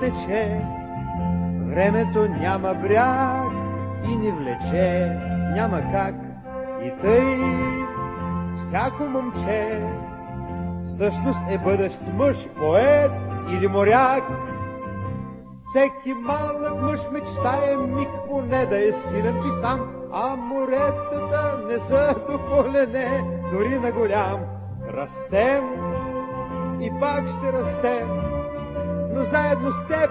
тече, времето няма бряг и ни влече, няма как. И тъй всяко момче всъщност е бъдещ мъж, поет или моряк. Всеки малък мъж мечтае миг поне да е силен и сам, а моретата не са дополене, дори на голям. Растем и пак ще растем, но заедно с теб,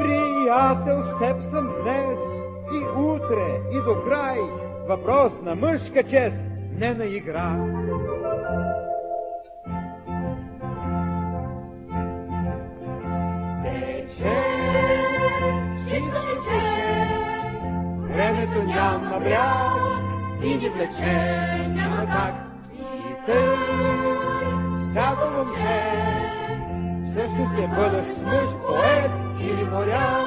приятел, с теб съм днес и утре и до край. Въпрос на мъжка чест, не на игра. Тече, всичко тече, времето няма бряг и ни влече, няма как. И тъй, всяко момче, всъщност е бъдещ мъж, поет или моряк.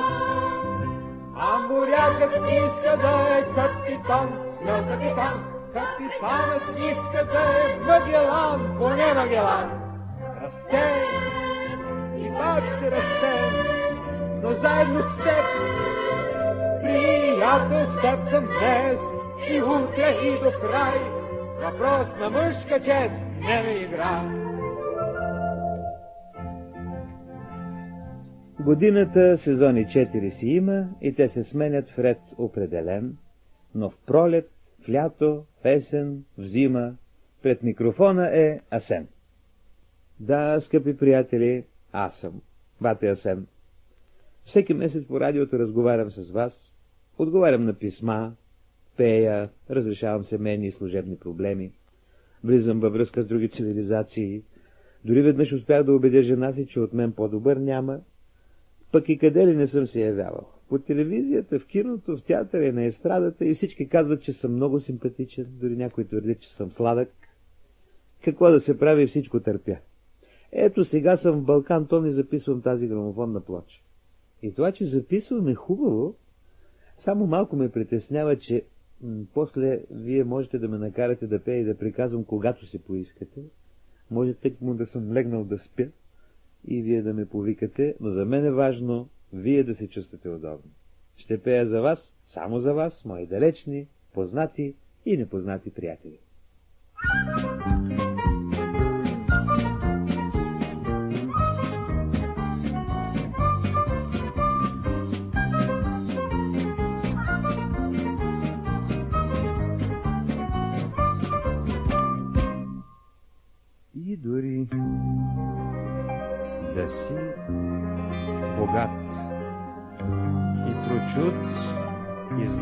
А морякът иска да е капитан, смел капитан. Капитанът иска да е Магелан, поне Магелан. Расте и пак ще расте, но заедно с теб, приятел с теб съм днес и утре и до край. Въпрос на мъжка чест, не на игра. Годината сезони 4 си има и те се сменят в ред определен, но в пролет, в лято, в есен, в зима, пред микрофона е Асен. Да, скъпи приятели, аз съм, бате Асен. Всеки месец по радиото разговарям с вас, отговарям на писма, пея, разрешавам семейни и служебни проблеми, влизам във връзка с други цивилизации, дори веднъж успях да убедя жена си, че от мен по-добър няма, пък и къде ли не съм се явявал. По телевизията, в киното, в театъра и на естрадата и всички казват, че съм много симпатичен, дори някой твърди, че съм сладък. Какво да се прави, всичко търпя. Ето сега съм в Балкан Тон и записвам тази грамофонна плоча. И това, че записвам е хубаво, само малко ме притеснява, че после вие можете да ме накарате да пея и да приказвам, когато се поискате. Може тък му да съм легнал да спя и вие да ме повикате, но за мен е важно вие да се чувствате удобно. Ще пея за вас, само за вас, мои далечни, познати и непознати приятели. И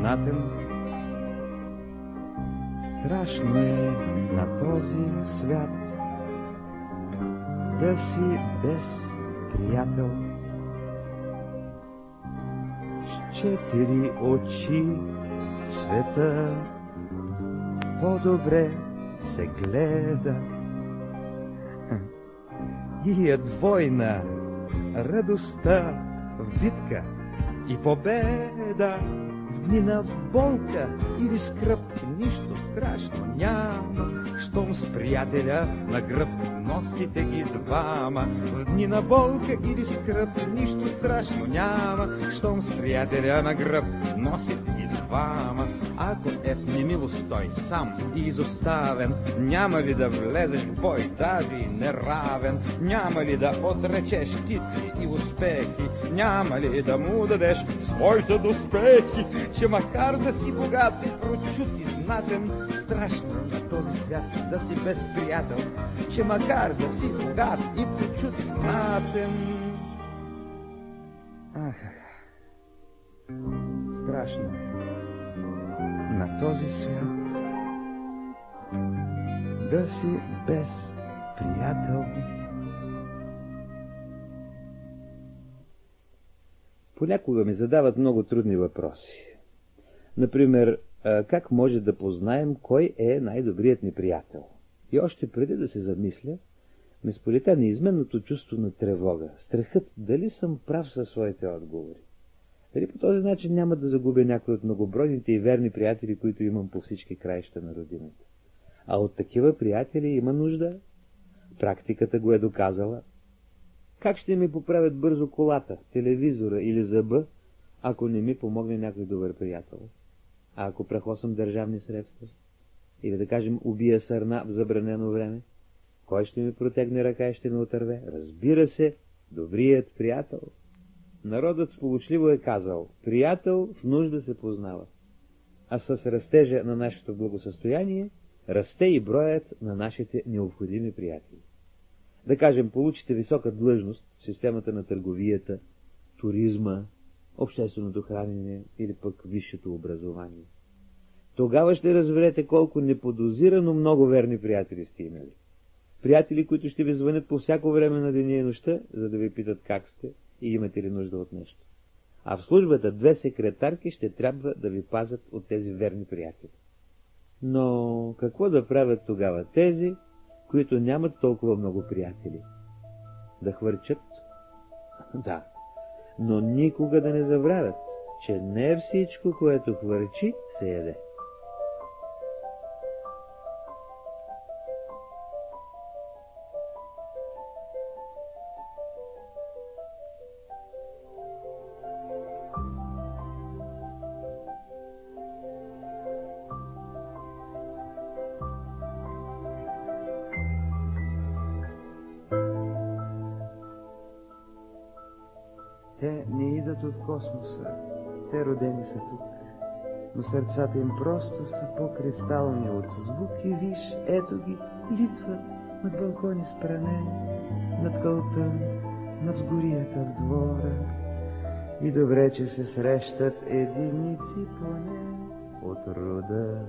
знатен, страшно е на този свят да си без приятел. С четири очи света по-добре се гледа. И е двойна радостта в битка и победа, в дни на болка или скръп, нищо страшно няма, щом с приятеля на гръб носите ги двама. В дни на болка или скръп, нищо страшно няма, щом с приятеля на гръб носите ги двама. Ако е в немилост той сам и изоставен, няма ли да влезеш в бой, даже и неравен, няма ли да отречеш титли и успехи, няма ли да му дадеш своите доспехи, че макар да си богат и прочут и знатен, страшно свят да си без приятел, че макар да си богат и прочут и знатен. Ах, страшно на този свят да си без приятел. Понякога ми задават много трудни въпроси. Например, как може да познаем кой е най-добрият ни приятел? И още преди да се замисля, ме сполита неизменното чувство на тревога, страхът дали съм прав със своите отговори. Дали по този начин няма да загубя някой от многобройните и верни приятели, които имам по всички краища на родината. А от такива приятели има нужда. Практиката го е доказала. Как ще ми поправят бързо колата, телевизора или зъба, ако не ми помогне някой добър приятел? А ако прахосам държавни средства? Или да кажем, убия сърна в забранено време? Кой ще ми протегне ръка и ще ме отърве? Разбира се, добрият приятел. Народът сполучливо е казал, приятел в нужда се познава. А с растежа на нашето благосъстояние, расте и броят на нашите необходими приятели. Да кажем, получите висока длъжност в системата на търговията, туризма, общественото хранене или пък висшето образование. Тогава ще разберете колко неподозирано много верни приятели сте имали. Приятели, които ще ви звънят по всяко време на деня и нощта, за да ви питат как сте и имате ли нужда от нещо. А в службата две секретарки ще трябва да ви пазят от тези верни приятели. Но какво да правят тогава тези, които нямат толкова много приятели? Да хвърчат? Да, но никога да не забравят, че не всичко, което хвърчи, се яде. Те не идат от космоса, те родени са тук, но сърцата им просто са по-кристални от звук и виж, ето ги, литват над балкони с пране, над кълта, над сгорията в двора. И добре, че се срещат единици поне от рода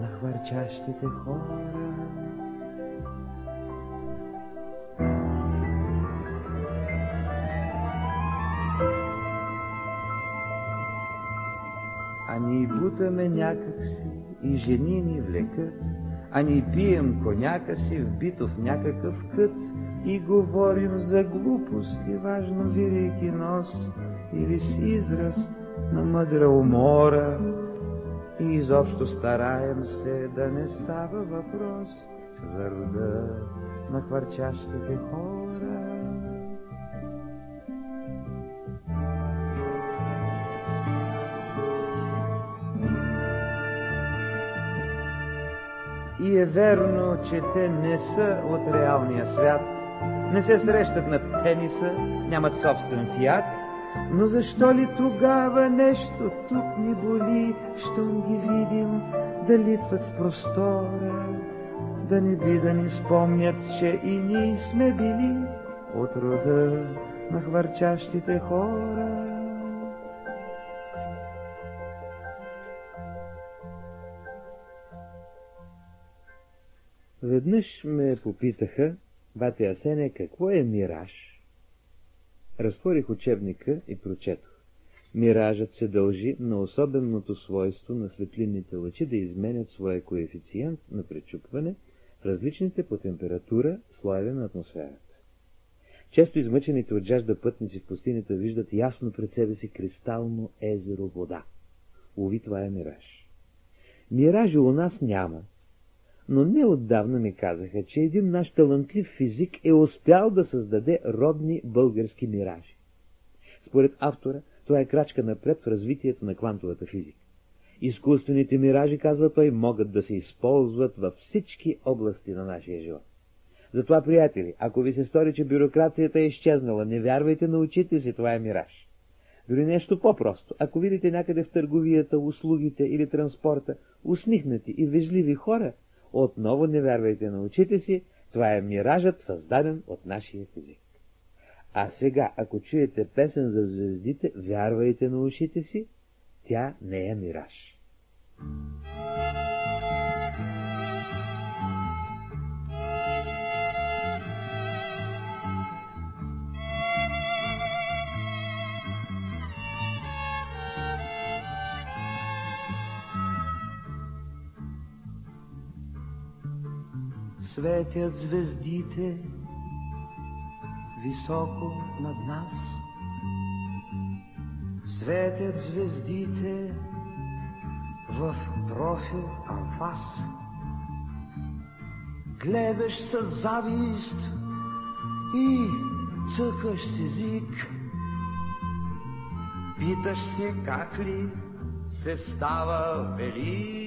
на хвърчащите хора. А ние бутаме някакси и жени ни влекат, а ни пием коняка си вбито в някакъв кът и говорим за глупости, важно вирейки нос или с израз на мъдра умора. И изобщо стараем се да не става въпрос за рода на хвърчащите хора. И е верно, че те не са от реалния свят, не се срещат на тениса, нямат собствен фиат, но защо ли тогава нещо тук ни боли, щом ги видим да литват в простора, да не би да ни спомнят, че и ние сме били от рода на хвърчащите хора. Веднъж ме попитаха, бате Асене, какво е мираж? Разтворих учебника и прочетох. Миражът се дължи на особеното свойство на светлинните лъчи да изменят своя коефициент на пречупване в различните по температура слоеве на атмосферата. Често измъчените от жажда пътници в пустинята виждат ясно пред себе си кристално езеро вода. Уви, това е мираж. Миражи у нас няма, но неотдавна ми казаха, че един наш талантлив физик е успял да създаде родни български миражи. Според автора, това е крачка напред в развитието на квантовата физика. Изкуствените миражи, казва той, могат да се използват във всички области на нашия живот. Затова, приятели, ако ви се стори, че бюрокрацията е изчезнала, не вярвайте на очите си, това е мираж. Дори нещо по-просто. Ако видите някъде в търговията, услугите или транспорта усмихнати и вежливи хора, отново не вярвайте на очите си, това е миражът, създаден от нашия физик. А сега, ако чуете песен за звездите, вярвайте на ушите си, тя не е мираж. Светят звездите високо над нас. Светят звездите в профил анфас. Гледаш с завист и цъкаш с език, питаш се как ли се става велик.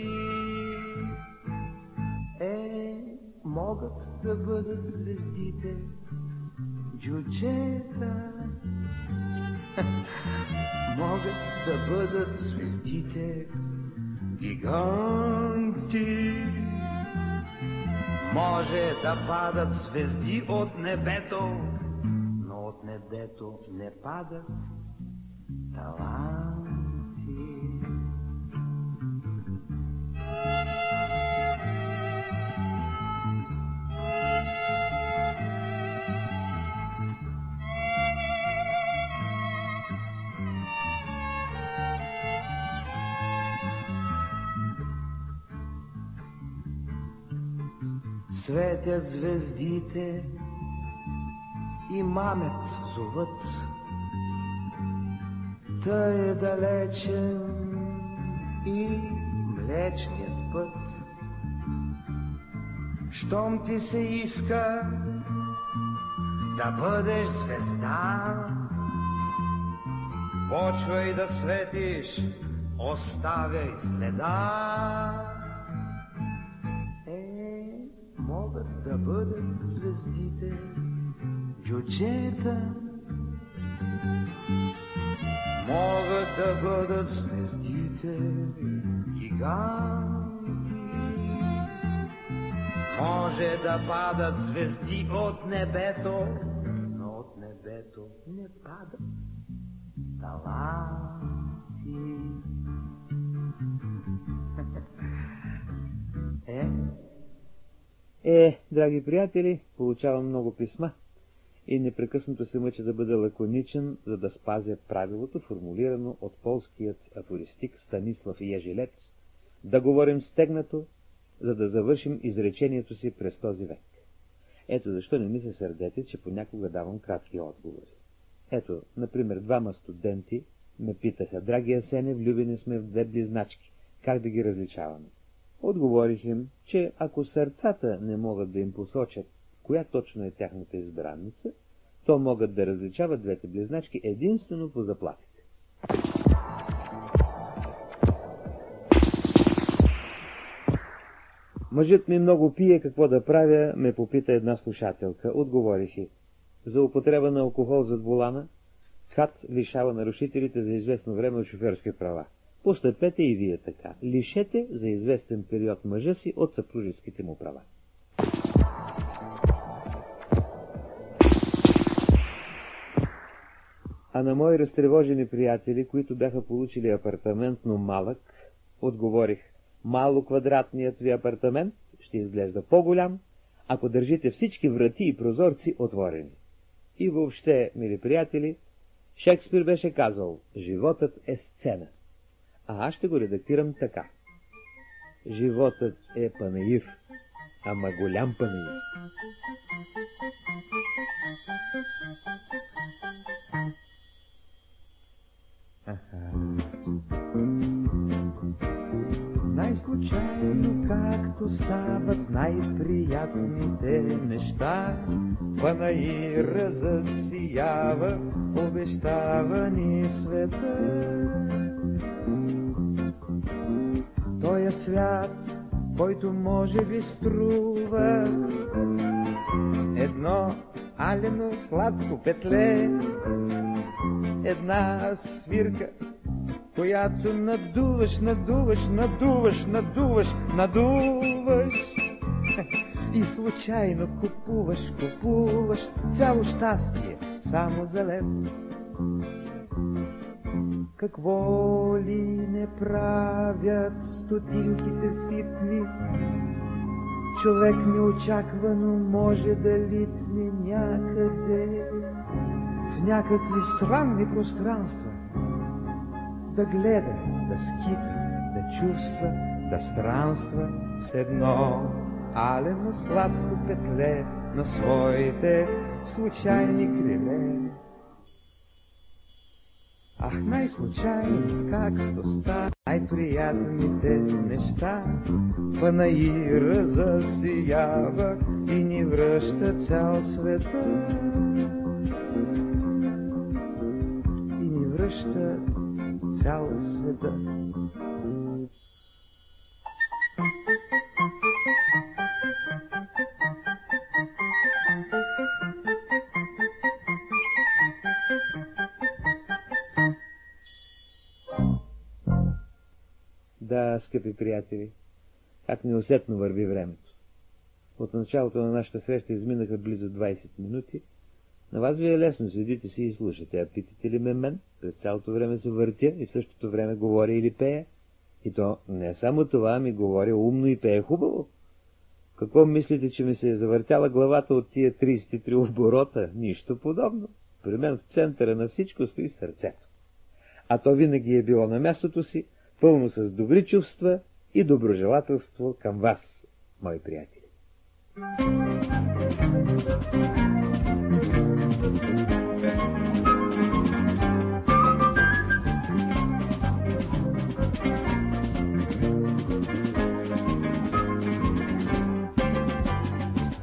Могат да бъдат звездите джуджета, могат да бъдат звездите гиганти. Може да падат звезди от небето, но от небето не падат таланти. Светят звездите и мамет зовът. Тъй е далечен и млечният път. Щом ти се иска да бъдеш звезда, почвай да светиш, оставяй следа. Могат да бъдат звездите джуджета, могат да бъдат звездите гиганти. Може да падат звезди от небето, но от небето не падат таланти. Е, драги приятели, получавам много писма и непрекъснато се мъча да бъда лаконичен, за да спазя правилото, формулирано от полският афористик Станислав Ежелец, да говорим стегнато, за да завършим изречението си през този век. Ето защо не ми се сърдете, че понякога давам кратки отговори. Ето, например, двама студенти ме питаха, драги Асене, влюбени сме в две близначки, как да ги различаваме? Отговорих им, че ако сърцата не могат да им посочат, коя точно е тяхната избранница, то могат да различават двете близначки единствено по заплатите. Мъжът ми много пие, какво да правя, ме попита една слушателка. Отговорих и. За употреба на алкохол зад волана, ХАТ лишава нарушителите за известно време от шофьорски права. Постъпете и вие така. Лишете за известен период мъжа си от съпружеските му права. А на мои разтревожени приятели, които бяха получили апартамент, но малък, отговорих, мало квадратният ви апартамент ще изглежда по-голям, ако държите всички врати и прозорци отворени. И въобще, мили приятели, Шекспир беше казал, животът е сцена. А аз ще го редактирам така. Животът е панаир, ама голям панаир. Най-случайно, както стават най-приятните неща, панаира засиява, обещава ни света. Той е свят, който може би струва едно алено сладко петле, една свирка, която надуваш, надуваш, надуваш, надуваш, надуваш и случайно купуваш, купуваш цяло щастие само за лев. Какво ли не правят стотинките ситни, човек неочаквано може да литне някъде в някакви странни пространства, да гледа, да скита, да чувства, да странства с едно алено сладко петле на своите случайни криле най-случайно, както ста, Най-приятните неща панаира засиява и ни връща цял света. И ни връща цял света. Да, скъпи приятели, как неусетно върви времето. От началото на нашата среща изминаха близо 20 минути. На вас ви е лесно, седите си и слушате. А питате ли ме мен? През цялото време се въртя и в същото време говоря или пея. И то не само това, ми говоря умно и пее хубаво. Какво мислите, че ми се е завъртяла главата от тия 33 оборота? Нищо подобно. При мен в центъра на всичко стои сърцето. А то винаги е било на мястото си, пълно с добри чувства и доброжелателство към вас, мои приятели.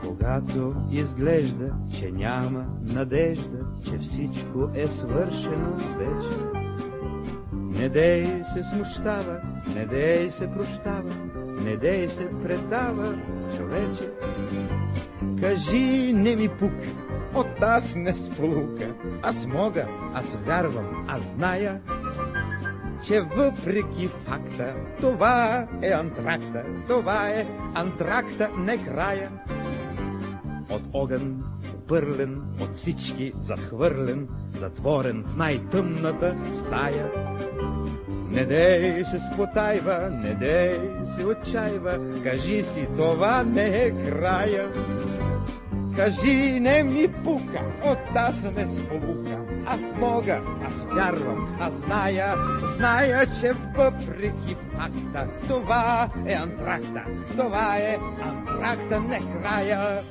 Когато изглежда, че няма надежда, че всичко е свършено вече, не дей се смущава, не дей се прощава, не дей се предава, човече. Кажи, не ми пука, от аз не сполука. Аз мога, аз вярвам, аз зная, че въпреки факта, това е антракта, това е антракта, не края. От огън пърлен, от всички захвърлен, затворен в най-тъмната стая. Не дей се спотайва, не дей се отчаива, кажи си, това не е края. Кажи, не ми пука, от аз не сполука. Аз мога, аз вярвам, аз зная, зная, че въпреки факта, това е антракта, това е антракта, не края.